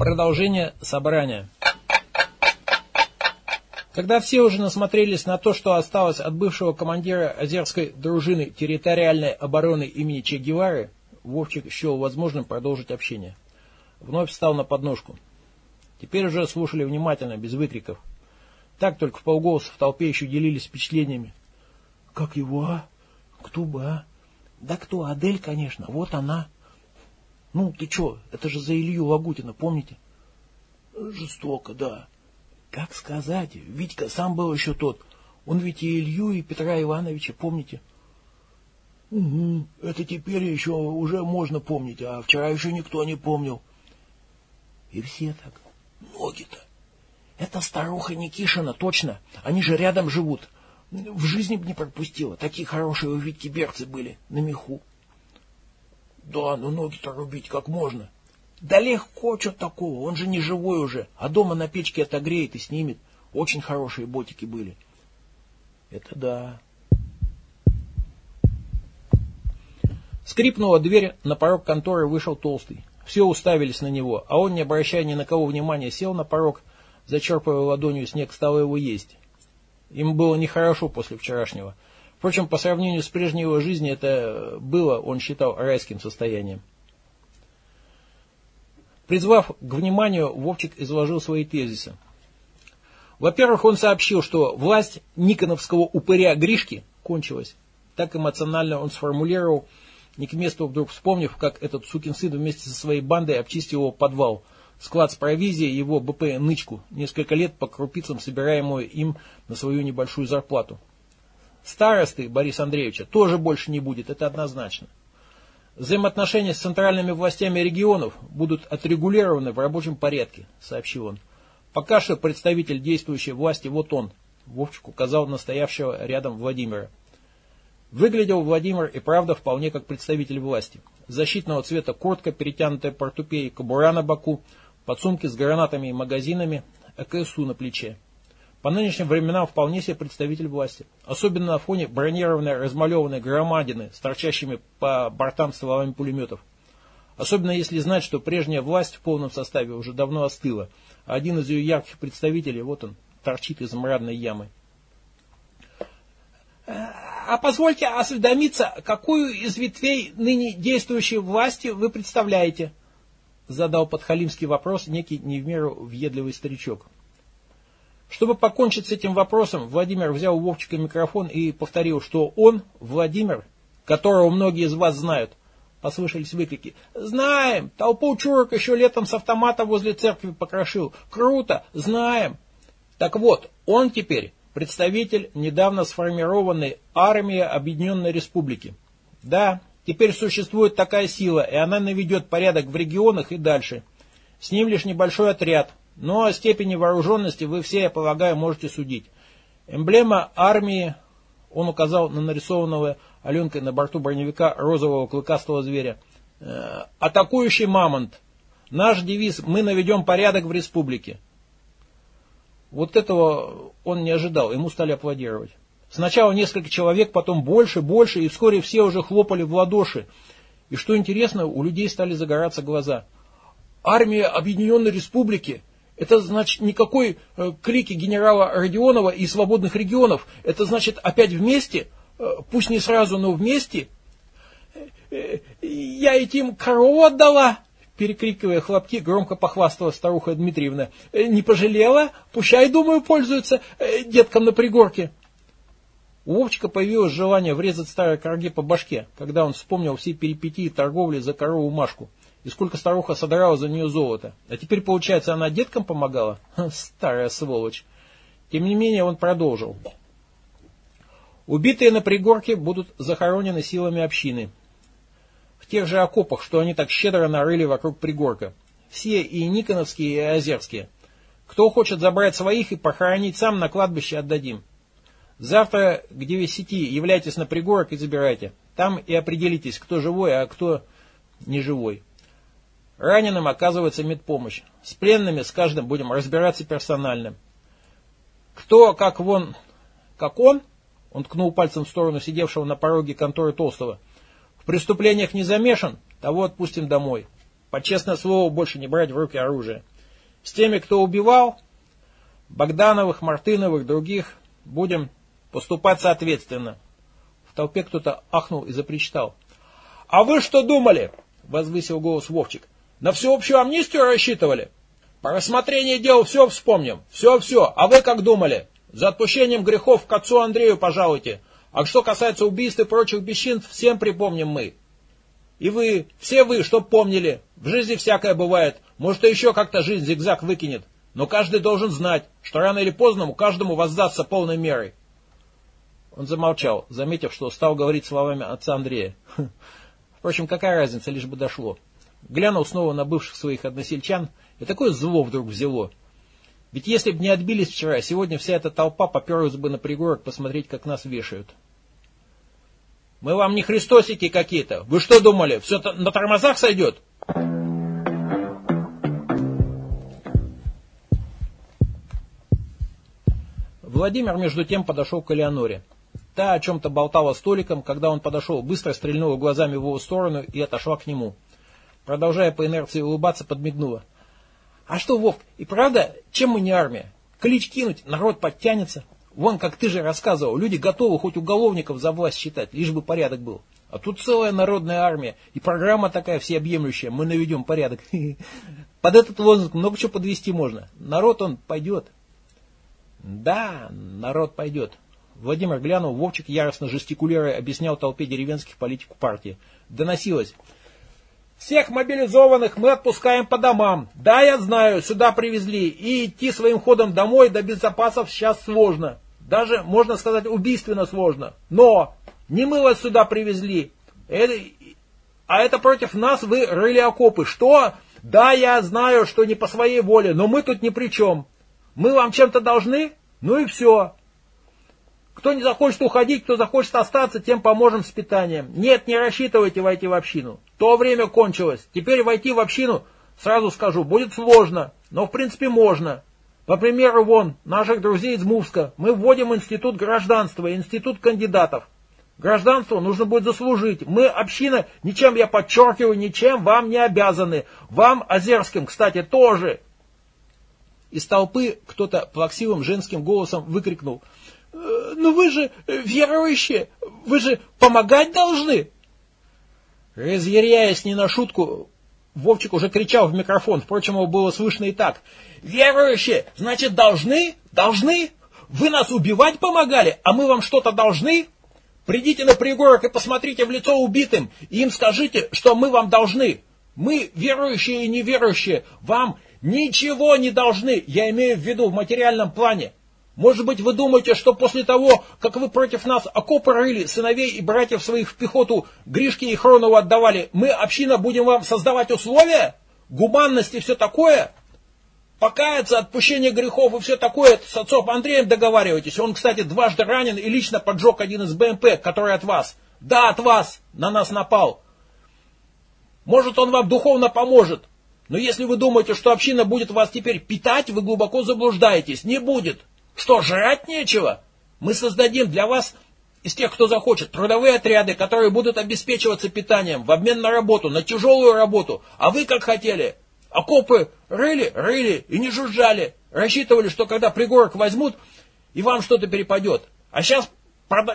Продолжение собрания. Когда все уже насмотрелись на то, что осталось от бывшего командира Озерской дружины территориальной обороны имени Че Гевары, Вовчик счел возможным продолжить общение. Вновь встал на подножку. Теперь уже слушали внимательно, без выкриков. Так только в полголоса в толпе еще делились впечатлениями. «Как его, а? Кто бы, а? Да кто? Адель, конечно. Вот она». Ну, ты что, это же за Илью Лагутина, помните? Жестоко, да. Как сказать, Витька сам был еще тот. Он ведь и Илью, и Петра Ивановича, помните? Угу, это теперь еще уже можно помнить, а вчера еще никто не помнил. И все так. Ноги-то. Это старуха Никишина, точно. Они же рядом живут. В жизни бы не пропустила. Такие хорошие у Витьки берцы были на меху. Да, но ноги-то рубить как можно. Да легко, что такого, он же не живой уже, а дома на печке отогреет и снимет. Очень хорошие ботики были. Это да. Скрипнула дверь, на порог конторы вышел толстый. Все уставились на него, а он, не обращая ни на кого внимания, сел на порог, зачерпывая ладонью снег, стал его есть. Им было нехорошо после вчерашнего. Впрочем, по сравнению с прежней его жизнью, это было, он считал, райским состоянием. Призвав к вниманию, Вовчик изложил свои тезисы. Во-первых, он сообщил, что власть Никоновского упыря Гришки кончилась. Так эмоционально он сформулировал, не к месту вдруг вспомнив, как этот сукин сын вместе со своей бандой обчистил его подвал, склад с провизией его БП «Нычку», несколько лет по крупицам собираемую им на свою небольшую зарплату. Старосты Бориса Андреевича тоже больше не будет, это однозначно. Взаимоотношения с центральными властями регионов будут отрегулированы в рабочем порядке, сообщил он. Пока что представитель действующей власти вот он, Вовчик указал на стоявшего рядом Владимира. Выглядел Владимир и правда вполне как представитель власти. Защитного цвета куртка, перетянутая портупеей, кобура на боку, подсумки с гранатами и магазинами, АКСУ на плече. По нынешним временам вполне себе представитель власти. Особенно на фоне бронированной размалеванной громадины с торчащими по бортам стволами пулеметов. Особенно если знать, что прежняя власть в полном составе уже давно остыла, а один из ее ярких представителей, вот он, торчит из мраморной ямы. А позвольте осведомиться, какую из ветвей ныне действующей власти вы представляете? Задал подхалимский вопрос некий не в меру въедливый старичок. Чтобы покончить с этим вопросом, Владимир взял у Вовчика микрофон и повторил, что он, Владимир, которого многие из вас знают, послышались выкрики. «Знаем! Толпу чурок еще летом с автомата возле церкви покрошил. Круто! Знаем!» Так вот, он теперь представитель недавно сформированной армии Объединенной Республики. Да, теперь существует такая сила, и она наведет порядок в регионах и дальше. С ним лишь небольшой отряд, но о степени вооруженности вы все, я полагаю, можете судить. Эмблема армии, он указал на нарисованного Аленкой на борту броневика розового клыкастого зверя. Э, атакующий мамонт. Наш девиз «Мы наведем порядок в республике». Вот этого он не ожидал, ему стали аплодировать. Сначала несколько человек, потом больше, больше, и вскоре все уже хлопали в ладоши. И что интересно, у людей стали загораться глаза. Армия Объединенной Республики это значит никакой э, крики генерала Родионова и свободных регионов. Это значит опять вместе, э, пусть не сразу, но вместе. Э, я этим корову отдала, перекрикивая хлопки, громко похвасталась старуха Дмитриевна. Не пожалела? Пущай, думаю, пользуется деткам на пригорке. У Вовчика появилось желание врезать старой корге по башке, когда он вспомнил все перипетии торговли за корову Машку и сколько старуха содрала за нее золото. А теперь, получается, она деткам помогала? Ха, старая сволочь. Тем не менее, он продолжил. Убитые на пригорке будут захоронены силами общины. В тех же окопах, что они так щедро нарыли вокруг пригорка. Все и Никоновские, и Озерские. Кто хочет забрать своих и похоронить сам, на кладбище отдадим. Завтра к 9 являйтесь на пригорок и забирайте. Там и определитесь, кто живой, а кто не живой. Раненым оказывается медпомощь. С пленными с каждым будем разбираться персонально. Кто, как вон, как он, он ткнул пальцем в сторону сидевшего на пороге конторы Толстого, в преступлениях не замешан, того отпустим домой. По честное слово, больше не брать в руки оружие. С теми, кто убивал, Богдановых, Мартыновых, других, будем поступать соответственно. В толпе кто-то ахнул и запричитал. «А вы что думали?» — возвысил голос Вовчик. «На всеобщую амнистию рассчитывали? По рассмотрению дел все вспомним. Все-все. А вы как думали? За отпущением грехов к отцу Андрею пожалуйте. А что касается убийств и прочих бесчинств, всем припомним мы. И вы, все вы, чтоб помнили, в жизни всякое бывает. Может, и еще как-то жизнь зигзаг выкинет. Но каждый должен знать, что рано или поздно каждому воздастся полной мерой. Он замолчал, заметив, что стал говорить словами отца Андрея. Впрочем, какая разница, лишь бы дошло. Глянул снова на бывших своих односельчан, и такое зло вдруг взяло. Ведь если бы не отбились вчера, сегодня вся эта толпа поперлась бы на пригорок посмотреть, как нас вешают. Мы вам не христосики какие-то. Вы что думали, все на тормозах сойдет? Владимир, между тем, подошел к Элеоноре. Та о чем-то болтала столиком, когда он подошел, быстро стрельнула глазами в его сторону и отошла к нему. Продолжая по инерции улыбаться, подмигнула. «А что, Вовк, и правда, чем мы не армия? Клич кинуть, народ подтянется. Вон, как ты же рассказывал, люди готовы хоть уголовников за власть считать, лишь бы порядок был. А тут целая народная армия, и программа такая всеобъемлющая, мы наведем порядок. Под этот лозунг много чего подвести можно. Народ он пойдет. Да, народ пойдет. Владимир глянул, Вовчик яростно жестикулируя объяснял толпе деревенских политику партии. Доносилось. Всех мобилизованных мы отпускаем по домам. Да, я знаю, сюда привезли. И идти своим ходом домой до безопасов сейчас сложно. Даже, можно сказать, убийственно сложно. Но не мы вас сюда привезли. Это, а это против нас вы рыли окопы. Что? Да, я знаю, что не по своей воле, но мы тут ни при чем. Мы вам чем-то должны? Ну и все. Кто не захочет уходить, кто захочет остаться, тем поможем с питанием. Нет, не рассчитывайте войти в общину. То время кончилось. Теперь войти в общину, сразу скажу, будет сложно, но в принципе можно. По примеру, вон, наших друзей из Мувска, мы вводим институт гражданства, институт кандидатов. Гражданство нужно будет заслужить. Мы, община, ничем, я подчеркиваю, ничем вам не обязаны. Вам, Озерским, кстати, тоже. Из толпы кто-то плаксивым женским голосом выкрикнул. «Э, «Ну вы же верующие, вы же помогать должны!» Разъяряясь не на шутку, Вовчик уже кричал в микрофон, впрочем, его было слышно и так. «Верующие, значит, должны? Должны? Вы нас убивать помогали, а мы вам что-то должны? Придите на пригорок и посмотрите в лицо убитым, и им скажите, что мы вам должны. Мы, верующие и неверующие, вам ничего не должны, я имею в виду в материальном плане. Может быть, вы думаете, что после того, как вы против нас окопы рыли, сыновей и братьев своих в пехоту Гришке и Хронову отдавали, мы, община, будем вам создавать условия? Гуманность и все такое? Покаяться, отпущение грехов и все такое, с отцом Андреем договариваетесь. Он, кстати, дважды ранен и лично поджег один из БМП, который от вас. Да, от вас, на нас напал. Может, он вам духовно поможет. Но если вы думаете, что община будет вас теперь питать, вы глубоко заблуждаетесь. Не будет. Что, жрать нечего? Мы создадим для вас, из тех, кто захочет, трудовые отряды, которые будут обеспечиваться питанием в обмен на работу, на тяжелую работу. А вы как хотели? Окопы рыли, рыли и не жужжали. Рассчитывали, что когда пригорок возьмут, и вам что-то перепадет. А сейчас,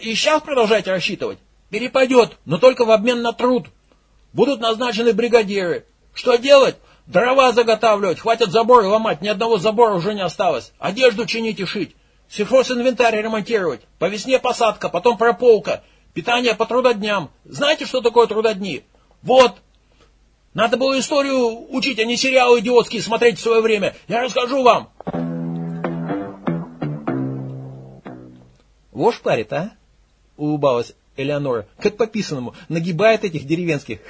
и сейчас продолжаете рассчитывать? Перепадет, но только в обмен на труд. Будут назначены бригадиры. Что делать? Дрова заготавливать, хватит заборы ломать, ни одного забора уже не осталось. Одежду чинить и шить. Сельхозинвентарь ремонтировать. По весне посадка, потом прополка. Питание по трудодням. Знаете, что такое трудодни? Вот. Надо было историю учить, а не сериалы идиотские смотреть в свое время. Я расскажу вам. Вошь парит, а? Улыбалась Элеонора. Как по писанному. Нагибает этих деревенских.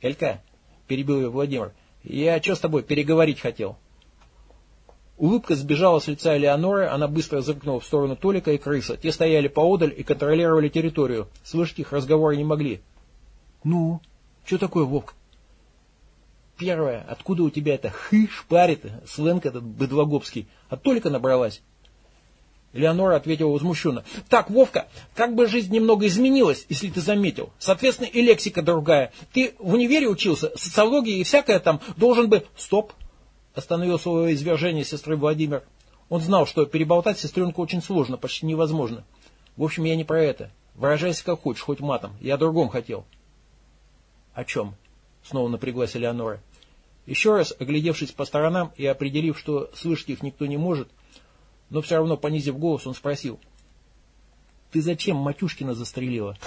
Элька, перебил ее Владимир. Я что с тобой переговорить хотел? Улыбка сбежала с лица Элеоноры, она быстро зыркнула в сторону Толика и крыса. Те стояли поодаль и контролировали территорию. Слышать их разговоры не могли. «Ну, что такое, Вовк?» «Первое, откуда у тебя это хы шпарит, сленг этот быдлогобский? От Толика набралась?» Леонора ответила возмущенно. Так, Вовка, как бы жизнь немного изменилась, если ты заметил. Соответственно, и лексика другая. Ты в универе учился, социология и всякое там должен бы... Стоп. остановил свое извержение сестры Владимир. Он знал, что переболтать сестренку очень сложно, почти невозможно. В общем, я не про это. Выражайся как хочешь, хоть матом. Я о другом хотел. О чем? Снова напряглась Элеонора. Еще раз, оглядевшись по сторонам и определив, что слышать их никто не может, но все равно, понизив голос, он спросил. «Ты зачем Матюшкина застрелила?»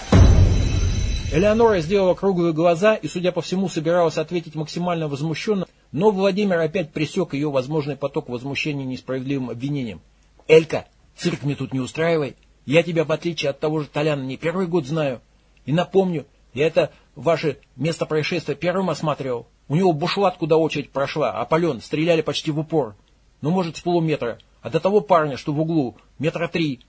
Элеонора сделала круглые глаза и, судя по всему, собиралась ответить максимально возмущенно, но Владимир опять пресек ее возможный поток возмущения несправедливым обвинением. «Элька, цирк мне тут не устраивай. Я тебя, в отличие от того же Толяна, не первый год знаю. И напомню, я это ваше место происшествия первым осматривал. У него бушлат, куда очередь прошла, а полен, стреляли почти в упор. Ну, может, с полуметра. А до того парня, что в углу, метра три.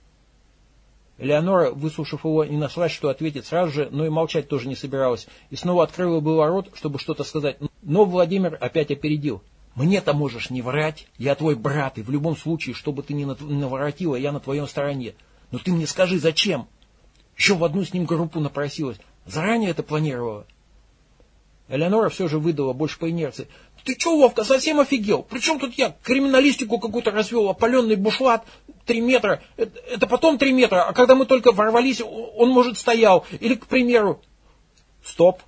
Элеонора, выслушав его, не нашла, что ответить сразу же, но и молчать тоже не собиралась, и снова открыла было рот, чтобы что-то сказать. Но Владимир опять опередил. «Мне-то можешь не врать, я твой брат, и в любом случае, что бы ты ни наворотила, я на твоем стороне. Но ты мне скажи, зачем?» Еще в одну с ним группу напросилась. Заранее это планировала. Элеонора все же выдала больше по инерции. Ты че, Вовка, совсем офигел? Причем тут я криминалистику какую-то развел, опаленный бушлат, три метра. Это, это потом три метра, а когда мы только ворвались, он, может, стоял. Или, к примеру... Стоп,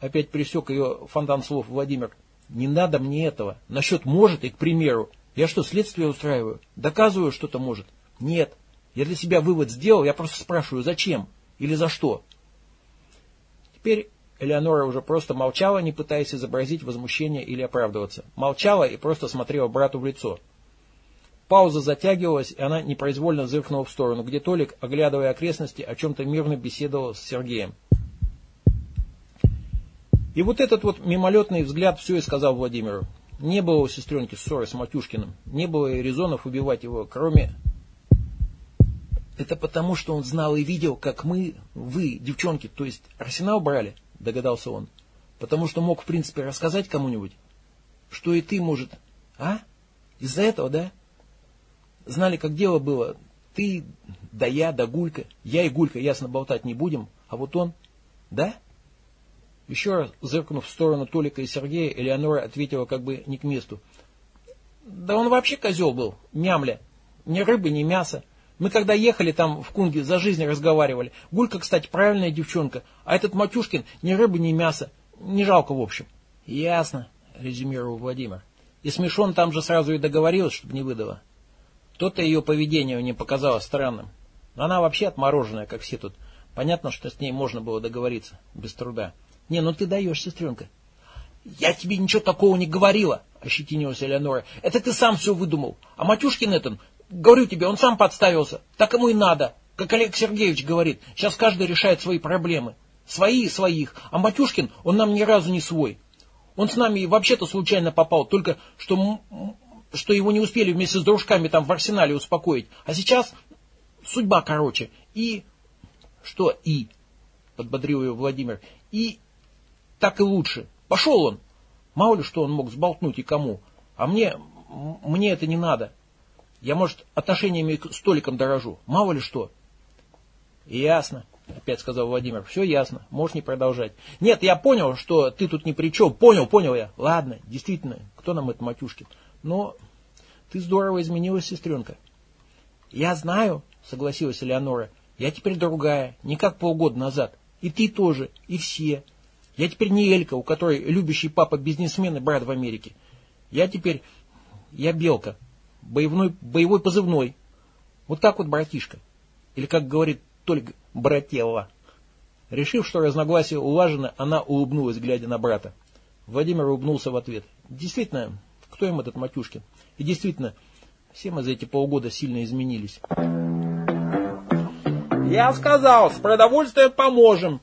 опять присек ее фонтан слов Владимир. Не надо мне этого. Насчет может и к примеру. Я что, следствие устраиваю? Доказываю, что-то может? Нет. Я для себя вывод сделал, я просто спрашиваю, зачем? Или за что? Теперь Элеонора уже просто молчала, не пытаясь изобразить возмущение или оправдываться. Молчала и просто смотрела брату в лицо. Пауза затягивалась, и она непроизвольно зыркнула в сторону, где Толик, оглядывая окрестности, о чем-то мирно беседовал с Сергеем. И вот этот вот мимолетный взгляд все и сказал Владимиру. Не было у сестренки ссоры с Матюшкиным, не было и резонов убивать его, кроме... Это потому, что он знал и видел, как мы, вы, девчонки, то есть арсенал брали, догадался он. Потому что мог, в принципе, рассказать кому-нибудь. Что и ты, может, а? Из-за этого, да? Знали, как дело было. Ты, да я, да Гулька. Я и Гулька, ясно, болтать не будем. А вот он, да? Еще раз, зыркнув в сторону Толика и Сергея, Элеонора ответила как бы не к месту. Да он вообще козел был, мямля. Ни рыбы, ни мяса. Мы когда ехали там в Кунге, за жизнь разговаривали. Гулька, кстати, правильная девчонка. А этот Матюшкин ни рыбы, ни мяса. Не жалко, в общем. Ясно, резюмировал Владимир. И смешон там же сразу и договорилась, чтобы не выдала. То-то ее поведение мне показалось странным. Она вообще отмороженная, как все тут. Понятно, что с ней можно было договориться, без труда. Не, ну ты даешь, сестренка. Я тебе ничего такого не говорила, ощетинилась Элеонора. Это ты сам все выдумал. А Матюшкин этот, говорю тебе, он сам подставился. Так ему и надо. Как Олег Сергеевич говорит, сейчас каждый решает свои проблемы. Свои и своих. А Матюшкин, он нам ни разу не свой. Он с нами вообще-то случайно попал, только что что его не успели вместе с дружками там в арсенале успокоить. А сейчас судьба короче. И... Что и? Подбодрил ее Владимир. И так и лучше. Пошел он. Мало ли что он мог сболтнуть и кому. А мне, мне это не надо. Я, может, отношениями к столикам дорожу. Мало ли что. Ясно, опять сказал Владимир. Все ясно. Можешь не продолжать. Нет, я понял, что ты тут ни при чем. Понял, понял я. Ладно, действительно, кто нам это Матюшкин? Но ты здорово изменилась, сестренка. Я знаю, согласилась Элеонора. Я теперь другая, не как полгода назад. И ты тоже, и все. Я теперь не Элька, у которой любящий папа бизнесмен и брат в Америке. Я теперь, я Белка, боевной, боевой позывной. Вот так вот, братишка. Или, как говорит только брателла. Решив, что разногласие улажено, она улыбнулась, глядя на брата. Владимир улыбнулся в ответ. Действительно, кто им этот Матюшкин? И действительно, все мы за эти полгода сильно изменились. «Я сказал, с продовольствием поможем!»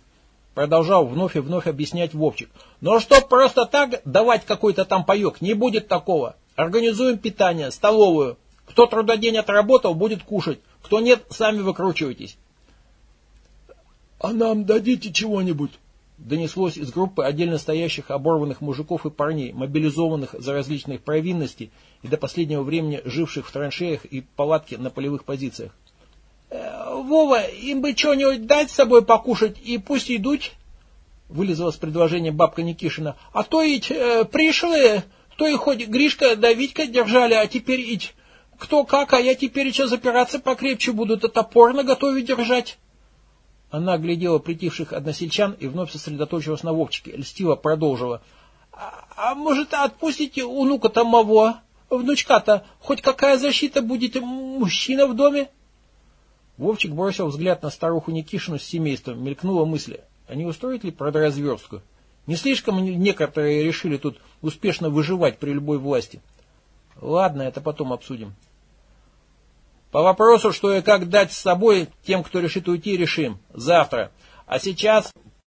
Продолжал вновь и вновь объяснять Вовчик. «Но чтоб просто так давать какой-то там паек, не будет такого. Организуем питание, столовую. Кто трудодень отработал, будет кушать. Кто нет, сами выкручивайтесь». «А нам дадите чего-нибудь?» донеслось из группы отдельно стоящих оборванных мужиков и парней, мобилизованных за различные провинности и до последнего времени живших в траншеях и палатке на полевых позициях. «Э, «Вова, им бы что-нибудь дать с собой покушать и пусть идут?» Вылезла с предложения бабка Никишина. «А то ведь э, пришлые То и хоть Гришка да Витька держали, а теперь ить. Кто как, а я теперь еще запираться покрепче буду, да топор на готове держать. Она глядела притихших односельчан и вновь сосредоточилась на Вовчике. Льстиво продолжила. А, а может, отпустите унука-то моего, внучка-то? Хоть какая защита будет мужчина в доме? Вовчик бросил взгляд на старуху Никишину с семейством. Мелькнула мысль, а не устроить ли продразверстку? Не слишком некоторые решили тут успешно выживать при любой власти. Ладно, это потом обсудим. По вопросу, что и как дать с собой, тем, кто решит уйти, решим. Завтра. А сейчас